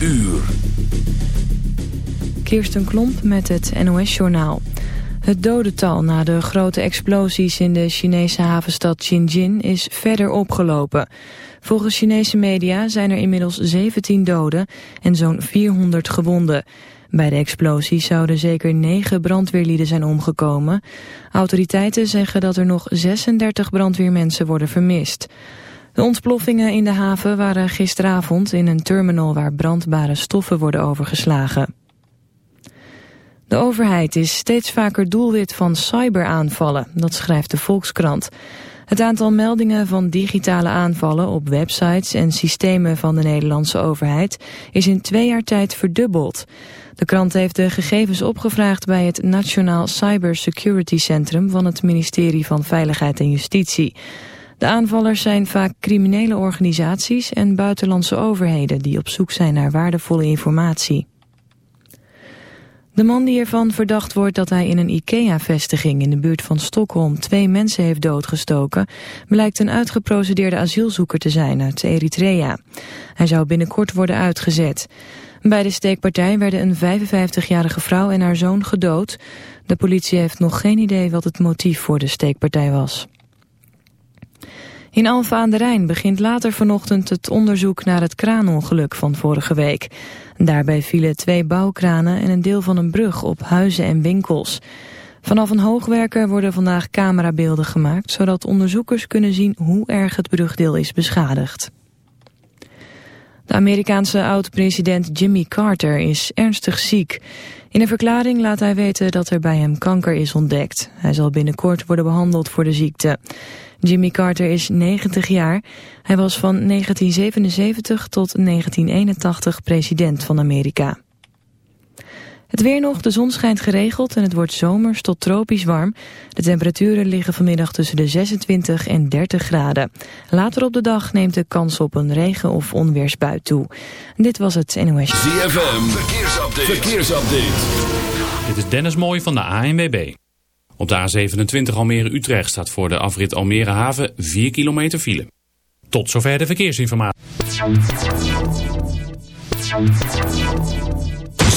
uur. Kirsten Klomp met het NOS-journaal. Het dodental na de grote explosies in de Chinese havenstad Tianjin is verder opgelopen. Volgens Chinese media zijn er inmiddels 17 doden en zo'n 400 gewonden. Bij de explosie zouden zeker 9 brandweerlieden zijn omgekomen. Autoriteiten zeggen dat er nog 36 brandweermensen worden vermist. De ontploffingen in de haven waren gisteravond in een terminal waar brandbare stoffen worden overgeslagen. De overheid is steeds vaker doelwit van cyberaanvallen, dat schrijft de Volkskrant. Het aantal meldingen van digitale aanvallen op websites en systemen van de Nederlandse overheid is in twee jaar tijd verdubbeld. De krant heeft de gegevens opgevraagd bij het Nationaal Cybersecurity Centrum van het ministerie van Veiligheid en Justitie. De aanvallers zijn vaak criminele organisaties en buitenlandse overheden die op zoek zijn naar waardevolle informatie. De man die ervan verdacht wordt dat hij in een IKEA-vestiging in de buurt van Stockholm twee mensen heeft doodgestoken, blijkt een uitgeprocedeerde asielzoeker te zijn uit Eritrea. Hij zou binnenkort worden uitgezet. Bij de steekpartij werden een 55-jarige vrouw en haar zoon gedood. De politie heeft nog geen idee wat het motief voor de steekpartij was. In Alfa aan de Rijn begint later vanochtend het onderzoek naar het kraanongeluk van vorige week. Daarbij vielen twee bouwkranen en een deel van een brug op huizen en winkels. Vanaf een hoogwerker worden vandaag camerabeelden gemaakt... zodat onderzoekers kunnen zien hoe erg het brugdeel is beschadigd. De Amerikaanse oud-president Jimmy Carter is ernstig ziek. In een verklaring laat hij weten dat er bij hem kanker is ontdekt. Hij zal binnenkort worden behandeld voor de ziekte. Jimmy Carter is 90 jaar. Hij was van 1977 tot 1981 president van Amerika. Het weer nog, de zon schijnt geregeld en het wordt zomers tot tropisch warm. De temperaturen liggen vanmiddag tussen de 26 en 30 graden. Later op de dag neemt de kans op een regen- of onweersbui toe. Dit was het NOS. ZFM, verkeersupdate. verkeersupdate. Dit is Dennis Mooij van de ANWB. Op de A27 Almere-Utrecht staat voor de afrit Almere Haven 4 kilometer file. Tot zover de verkeersinformatie.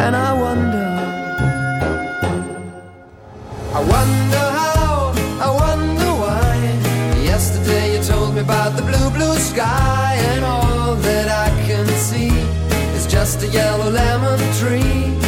And I wonder, I wonder how, I wonder why. Yesterday you told me about the blue, blue sky, and all that I can see is just a yellow lemon tree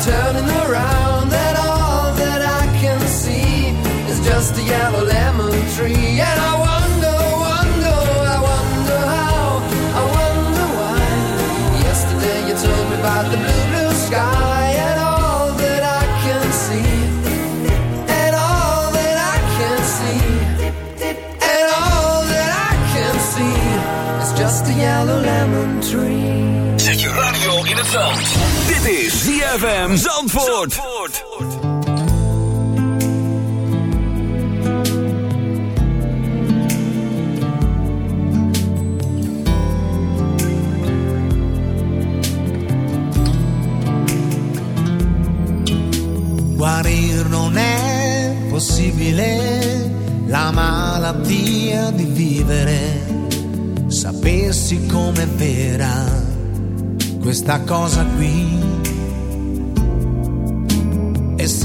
turning, around. And all that I can see is just a yellow lemon tree. And I wonder, wonder, I wonder how, I wonder why. Yesterday you told me about the blue, blue sky. And all that I can see, and all that I can see, and all that I can see is just a yellow lemon tree. Zet je radio in het zand. ZFM Zandvoort. Zandvoort. Guarir non è possibile la malattia di vivere. Sapessi com'è vera questa cosa qui.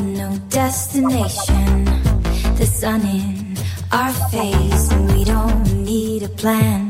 no destination. The sun in our face, and we don't need a plan.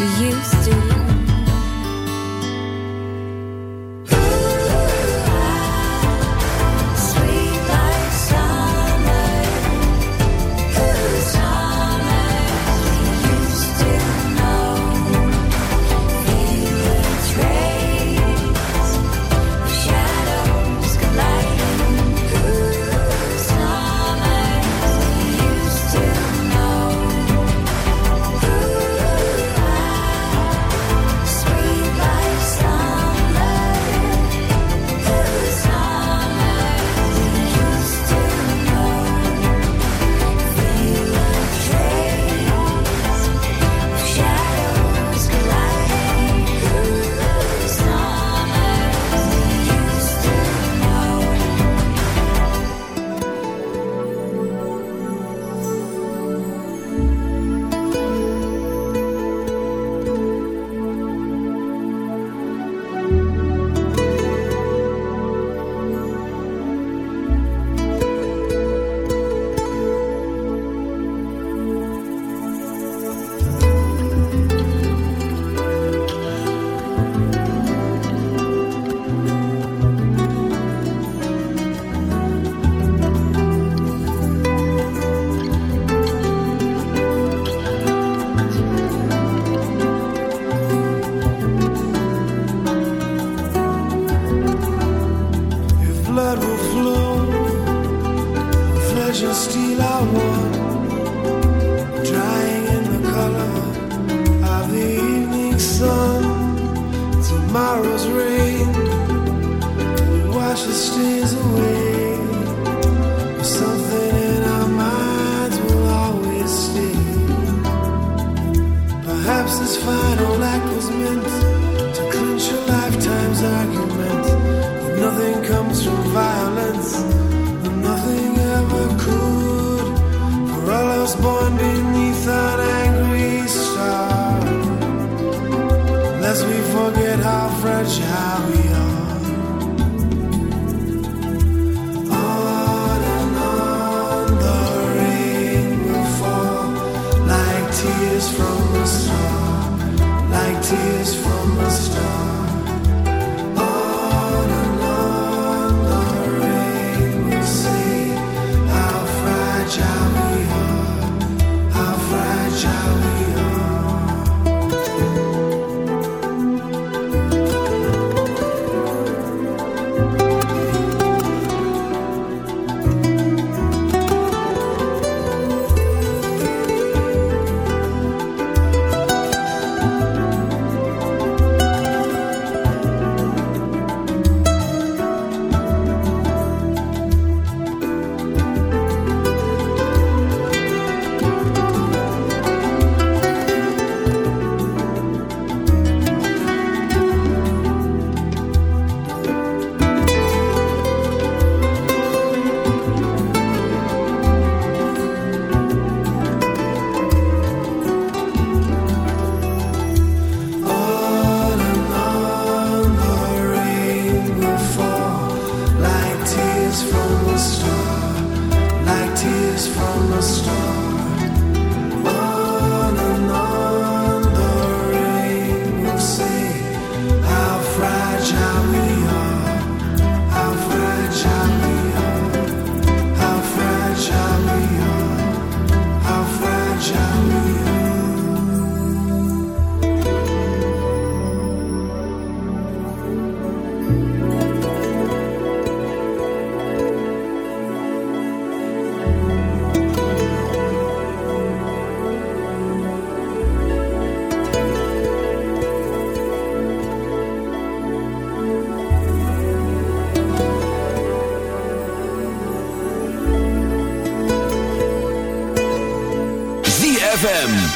we used to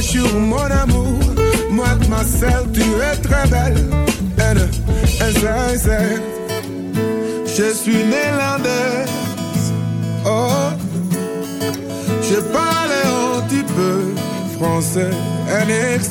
sur mon amour. Moi, ma tu es très belle. N, S, S, Je suis néerlandaise. Oh, je parle un petit peu français. N, X,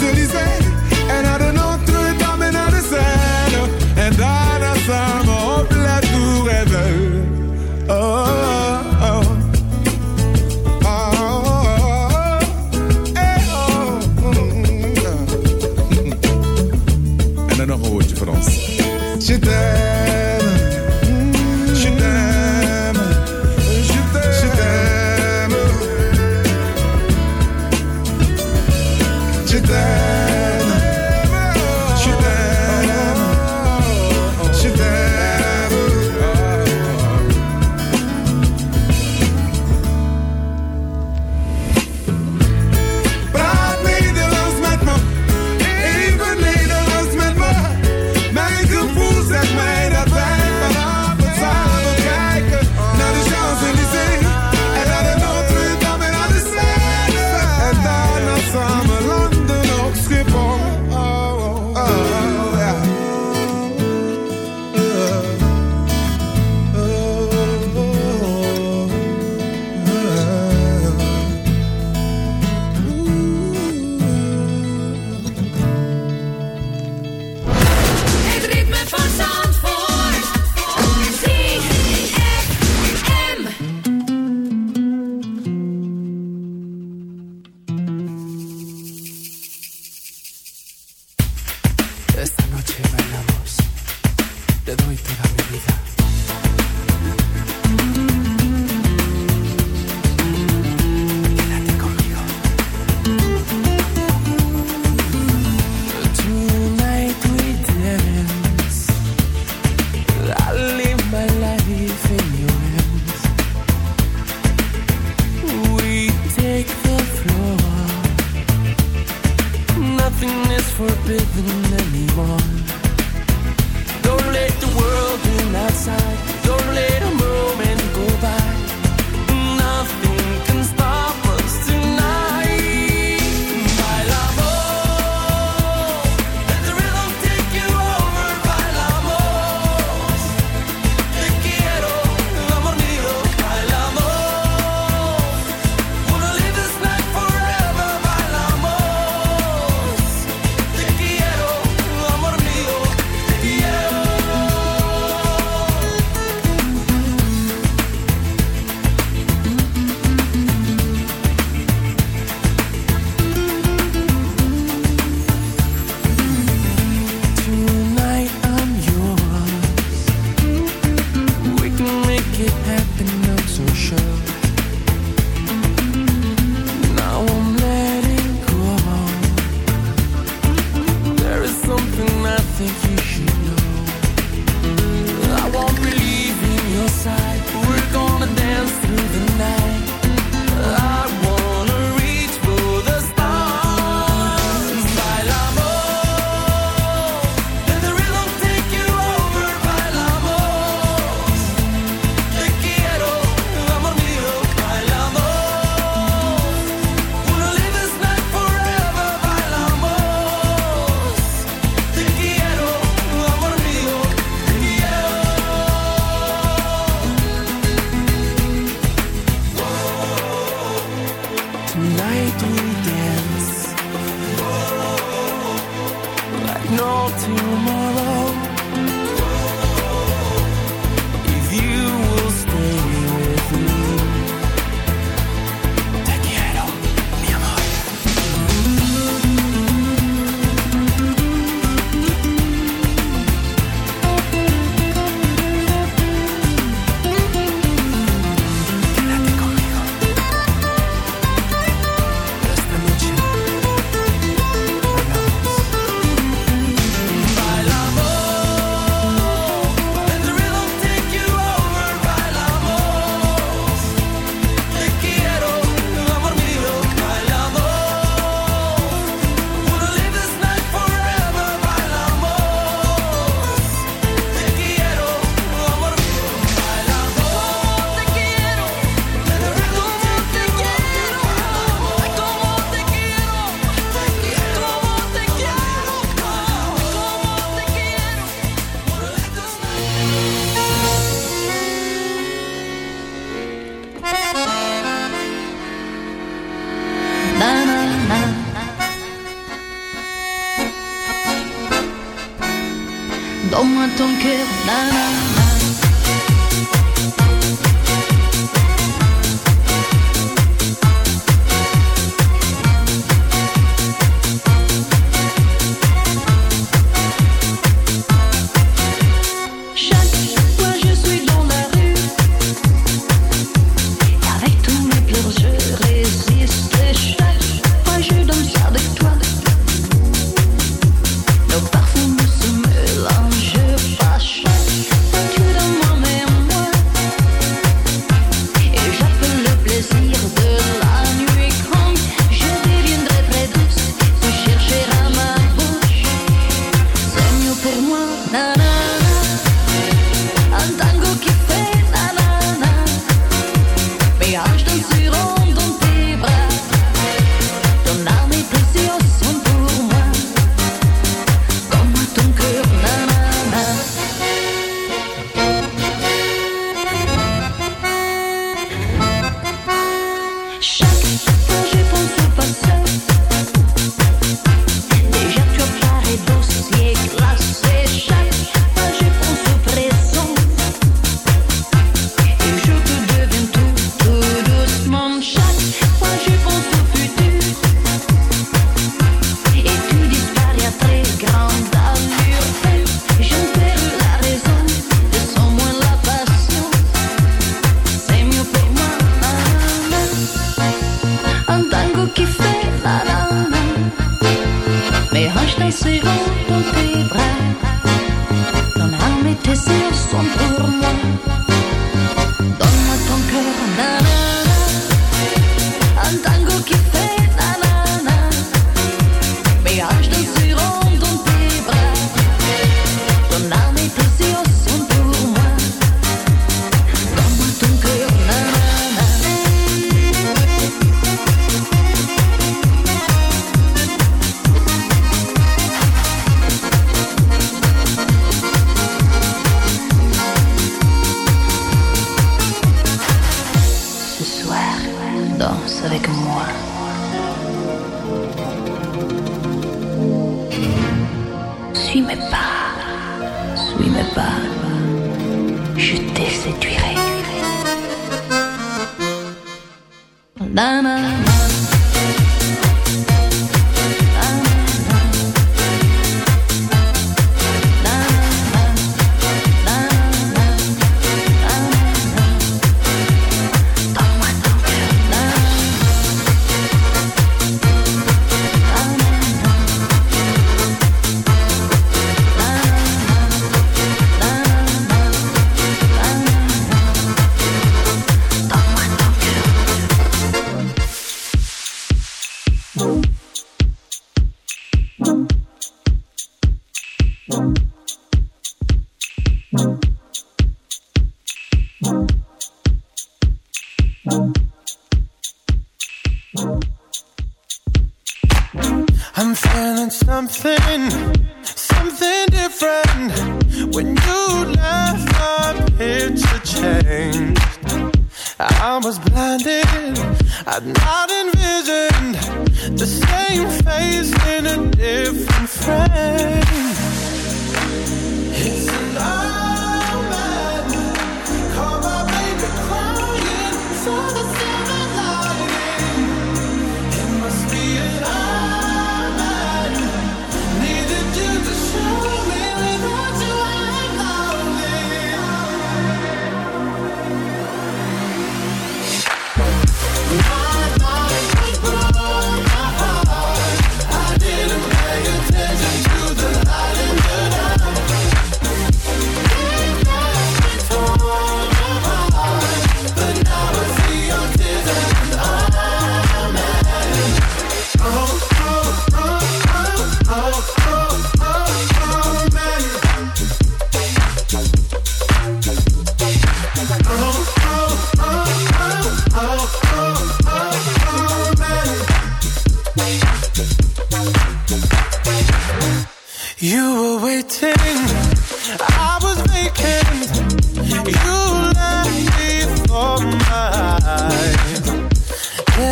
Champs-Élysées te dar.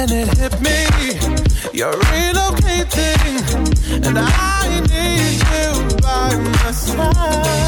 then it hit me. You're relocating, and I need you by my side.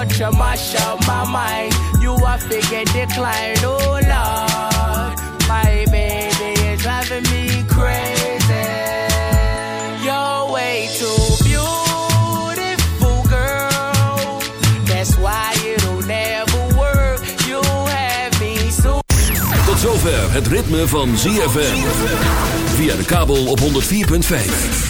but you mash up my mind. You are figure decline. Oh, Lord. My baby is driving me crazy. You're way too beautiful, girl. That's why it'll never work. You have me so. Tot zover het ritme van ZFM. Via de kabel op 104.5.